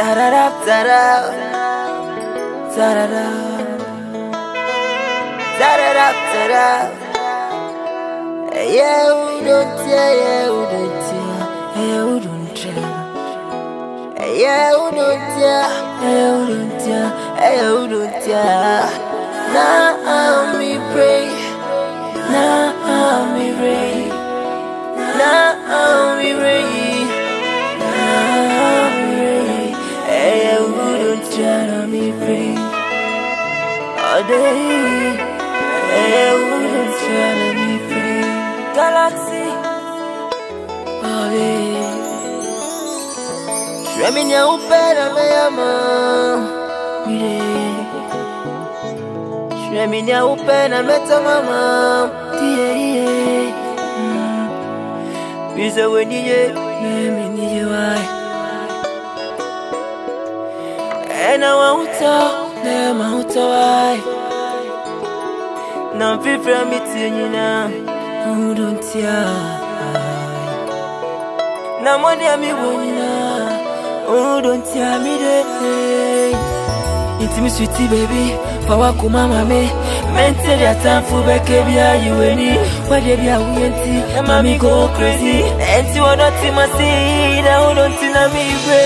Ta-da-da, ta-da. Ta-da-da. Ta-da-da, ta-da. Yeah, who don't tell, yeah, who don't tell, yeah, who don't tell. Yeah, who don't tell, yeah, who don't tell, yeah, who don't tell. Now me day, who don't tell, now me pray. Galaxy, oh yeah. Shweminya upenda meyama Mire Shweminya upenda meta mama Tiye iye Bize wenye Nemi nije wai Ena wa uta Nema uta Nan fi fè miti yina Ou don tia Nan mwani ya mi wonyina Ou don tia mi de? Inti mi switi baby. Fawa kuma mame Mente dia tanfu beke bia yuweni Wade bia uyenti Mami go crazy. Enti wadoti masi Na ou don tina mi bre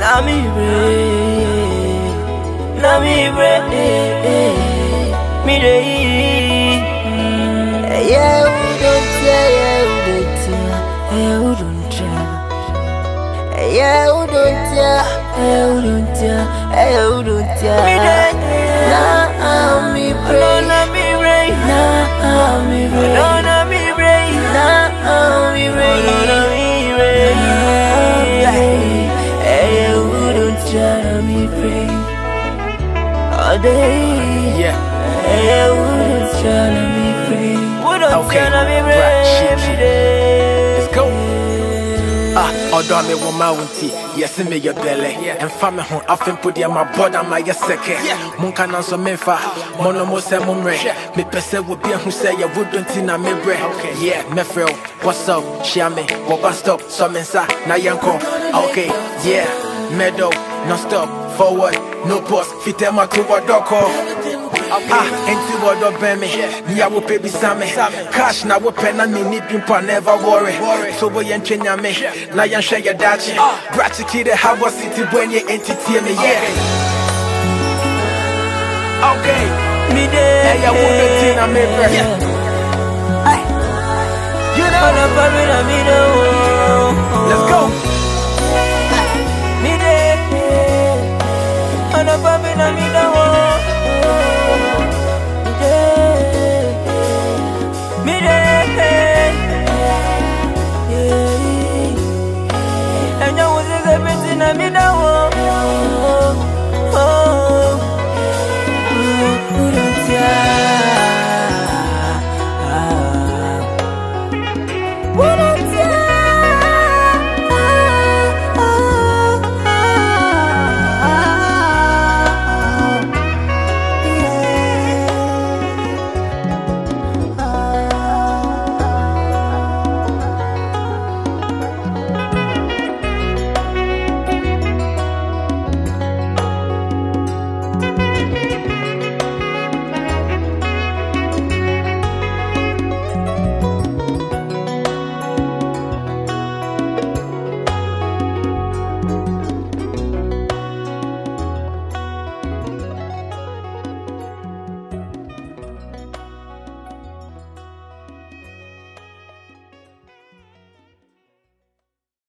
Na mi bre eh, eh. Don't tell? Now me pray. Now me pray. Now me pray. Now me pray. Now me pray. Now me pray. Don't? Now me pray. All day. Yeah. Tell? Now me pray. Pray. Every day. Ah, ọdọ mi wọ máa wù ntí yẹsi mi yẹ bẹlẹ ẹnfa mi ho afẹ mpo deɛ ma bɔ da ma yɛ sɛkɛ mo nka na nso mi nfa mo no mo mmerɛ mi sɛ wo bi ehu sɛ yɛ wo do nti na mi brɛ yeah mɛfrɛ o. What's up? Hyia mi wɔ bus stop? Sɔ mi nsa na kɔ okay. Yeah medal non stop. Forward. No pause. Fitɛ ma to wɔ dɔkɔ. Ah, enti wɔdɔ bɛn me Nia wopɛ bisa me Cash na wopɛ na menni bi mpo a never worry. So wo yɛntwe nyame Na yɛnhwɛ yɛ daakye Brakye kide ha wɔ city boy ne enti tie me yeah. Okay. Me day. Ɛyɛ wo no ti na mebrɛ You know. On a parade, I mean. Let's go. Me day. On a parade, I mean, oh. Let me know.